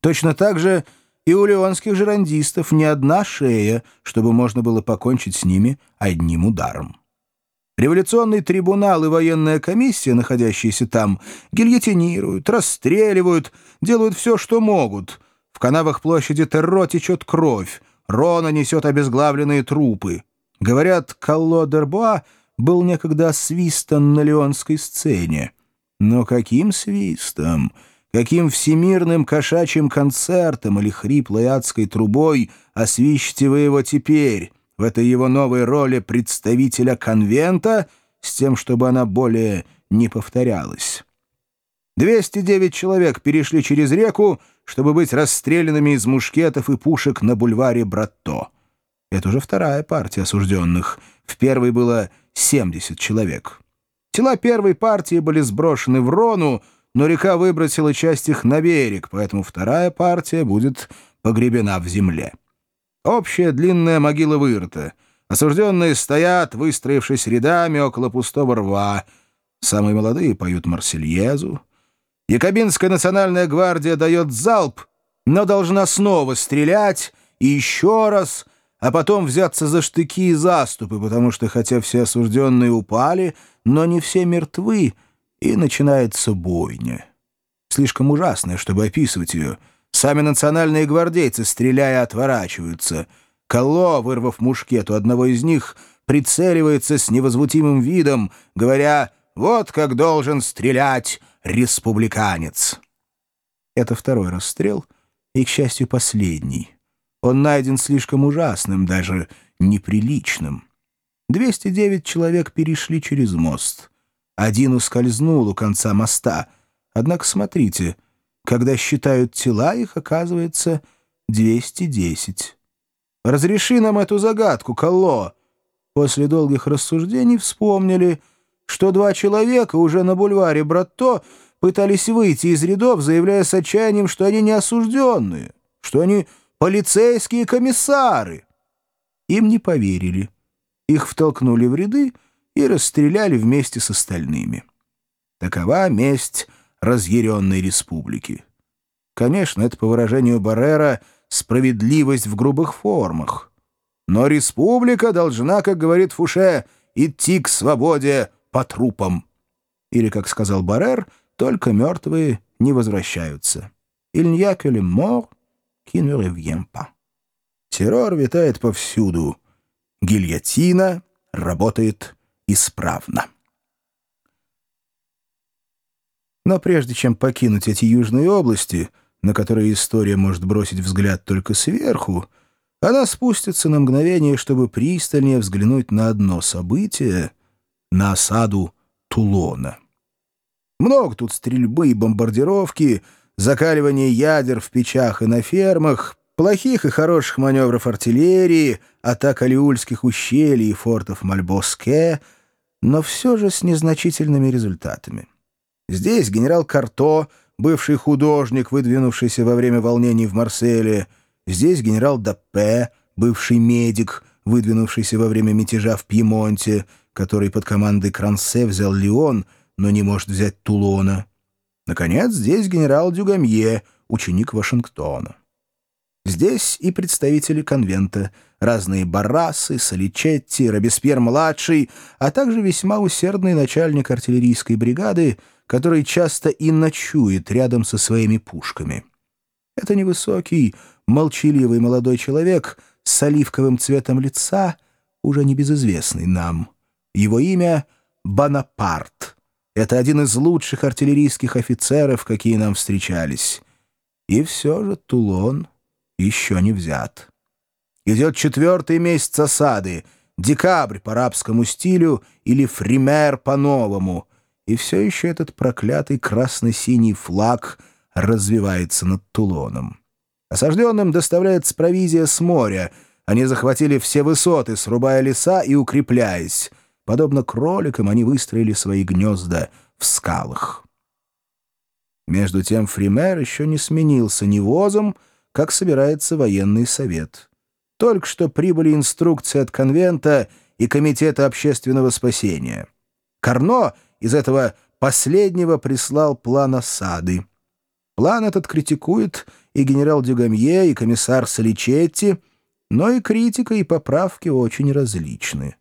Точно так же и у леонских жерандистов не одна шея, чтобы можно было покончить с ними одним ударом. Революционный трибунал и военная комиссия, находящиеся там, гильотинируют, расстреливают, делают все, что могут. В канавах площади Терро течет кровь, Рона несет обезглавленные трупы. Говорят, Калло Дербуа был некогда свистан на леонской сцене. Но каким свистом? Каким всемирным кошачьим концертом или хриплой адской трубой освищите вы его теперь, в этой его новой роли представителя конвента, с тем, чтобы она более не повторялась? 209 человек перешли через реку, чтобы быть расстрелянными из мушкетов и пушек на бульваре Братто. Это уже вторая партия осужденных. В первой было 70 человек. Тела первой партии были сброшены в Рону, но река выбросила часть их на берег, поэтому вторая партия будет погребена в земле. Общая длинная могила вырыта. Осужденные стоят, выстроившись рядами около пустого рва. Самые молодые поют Марсельезу. Якобинская национальная гвардия дает залп, но должна снова стрелять и еще раз, а потом взяться за штыки и заступы, потому что хотя все осужденные упали, но не все мертвы, и начинается бойня. Слишком ужасная, чтобы описывать ее. Сами национальные гвардейцы, стреляя, отворачиваются. Колло, вырвав мушкет у одного из них, прицеливается с невозмутимым видом, говоря «Вот как должен стрелять республиканец». Это второй расстрел, и, к счастью, последний. Он найден слишком ужасным, даже неприличным. 209 человек перешли через мост. Один ускользнул у конца моста. Однако смотрите, когда считают тела, их оказывается 210. Разреши нам эту загадку, Колло. После долгих рассуждений вспомнили, что два человека уже на бульваре Братто пытались выйти из рядов, заявляя с отчаянием, что они не осужденные, что они полицейские комиссары. Им не поверили. Их втолкнули в ряды, и расстреляли вместе с остальными. Такова месть разъяренной республики. Конечно, это, по выражению Баррера, справедливость в грубых формах. Но республика должна, как говорит Фуше, идти к свободе по трупам. Или, как сказал Баррер, только мертвые не возвращаются. «Il n'y a que le mort qui ne revient pas». Террор витает повсюду. Гильотина работает исправно. Но прежде чем покинуть эти южные области, на которые история может бросить взгляд только сверху, она спустится на мгновение, чтобы пристальнее взглянуть на одно событие — на осаду Тулона. Много тут стрельбы и бомбардировки, закаливание ядер в печах и на фермах, плохих и хороших маневров артиллерии, атак Алиульских ущелий и фортов Мальбоске — но все же с незначительными результатами. Здесь генерал Карто, бывший художник, выдвинувшийся во время волнений в Марселе, здесь генерал Даппе, бывший медик, выдвинувшийся во время мятежа в Пьемонте, который под командой Крансе взял Лион, но не может взять Тулона. Наконец, здесь генерал Дюгамье, ученик Вашингтона. Здесь и представители конвента, разные Баррасы, Соличетти, Робеспьер-младший, а также весьма усердный начальник артиллерийской бригады, который часто и ночует рядом со своими пушками. Это невысокий, молчаливый молодой человек с оливковым цветом лица, уже небезызвестный нам. Его имя — Бонапарт. Это один из лучших артиллерийских офицеров, какие нам встречались. И все же Тулон — еще не взят. Идет четвертый месяц осады, декабрь по арабскому стилю или фример по-новому, и все еще этот проклятый красно-синий флаг развивается над Тулоном. Осажденным доставляется провизия с моря. Они захватили все высоты, срубая леса и укрепляясь. Подобно кроликам они выстроили свои гнезда в скалах. Между тем Фример еще не сменился ни возом, как собирается военный совет. Только что прибыли инструкции от конвента и Комитета общественного спасения. Карно из этого последнего прислал план осады. План этот критикует и генерал Дюгамье, и комиссар Соличетти, но и критика, и поправки очень различны.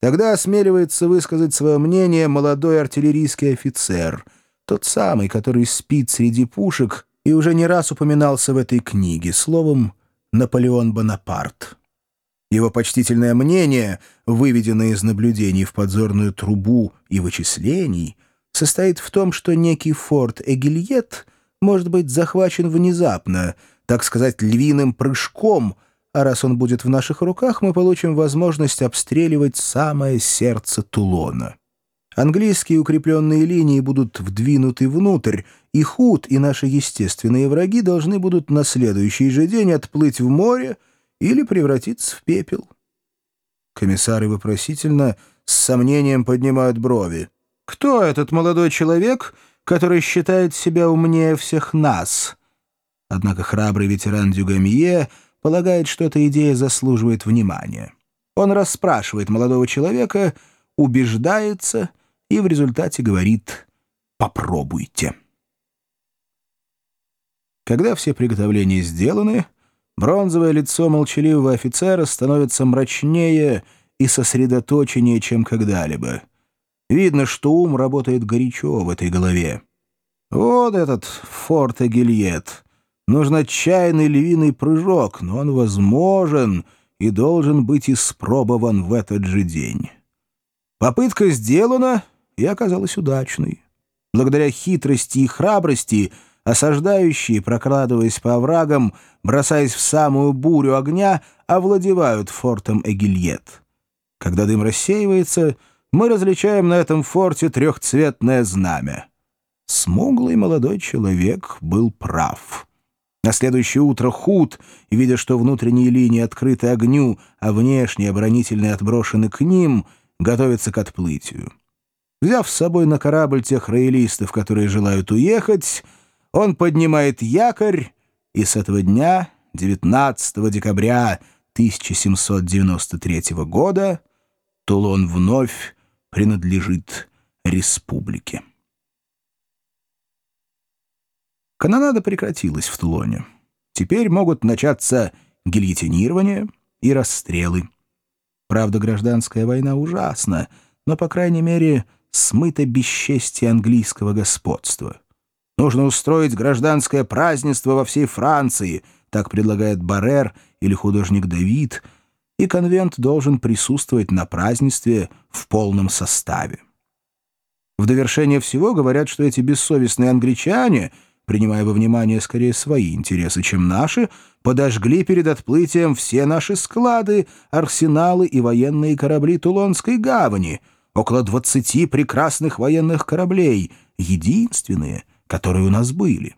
Тогда осмеливается высказать свое мнение молодой артиллерийский офицер, тот самый, который спит среди пушек и уже не раз упоминался в этой книге, словом, Наполеон Бонапарт. Его почтительное мнение, выведенное из наблюдений в подзорную трубу и вычислений, состоит в том, что некий форт Эгильет может быть захвачен внезапно, так сказать, львиным прыжком, а раз он будет в наших руках, мы получим возможность обстреливать самое сердце Тулона. Английские укрепленные линии будут вдвинуты внутрь, и Худ и наши естественные враги должны будут на следующий же день отплыть в море или превратиться в пепел. Комиссары вопросительно с сомнением поднимают брови. «Кто этот молодой человек, который считает себя умнее всех нас?» Однако храбрый ветеран Дюгамье полагает, что эта идея заслуживает внимания. Он расспрашивает молодого человека, убеждается и в результате говорит «попробуйте». Когда все приготовления сделаны, бронзовое лицо молчаливого офицера становится мрачнее и сосредоточеннее, чем когда-либо. Видно, что ум работает горячо в этой голове. Вот этот форт Агильет. Нужен отчаянный львиный прыжок, но он возможен и должен быть испробован в этот же день. Попытка сделана — и оказалась удачной. Благодаря хитрости и храбрости осаждающие, прокрадываясь по оврагам, бросаясь в самую бурю огня, овладевают фортом Эгильет. Когда дым рассеивается, мы различаем на этом форте трехцветное знамя. Смуглый молодой человек был прав. На следующее утро Худ, видя, что внутренние линии открыты огню, а внешние оборонительные отброшены к ним, готовится к отплытию. Взяв с собой на корабль тех роялистов, которые желают уехать, он поднимает якорь, и с этого дня, 19 декабря 1793 года, Тулон вновь принадлежит республике. Канонада прекратилась в Тулоне. Теперь могут начаться гильотинирование и расстрелы. Правда, гражданская война ужасна, но, по крайней мере, смыто бесчестие английского господства. Нужно устроить гражданское празднество во всей Франции, так предлагает Баррер или художник Давид, и конвент должен присутствовать на празднестве в полном составе. В довершение всего говорят, что эти бессовестные англичане, принимая во внимание скорее свои интересы, чем наши, подожгли перед отплытием все наши склады, арсеналы и военные корабли Тулонской гавани — около двадцати прекрасных военных кораблей, единственные, которые у нас были.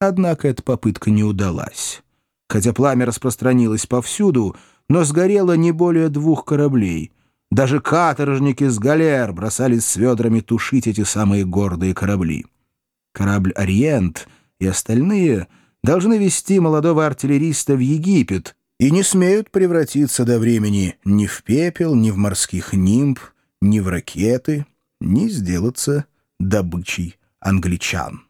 Однако эта попытка не удалась. Хотя пламя распространилось повсюду, но сгорело не более двух кораблей. Даже каторжники с галер бросались с ведрами тушить эти самые гордые корабли. Корабль «Ориент» и остальные должны вести молодого артиллериста в Египет и не смеют превратиться до времени ни в пепел, ни в морских нимб, ни в ракеты, ни сделаться добычей англичан.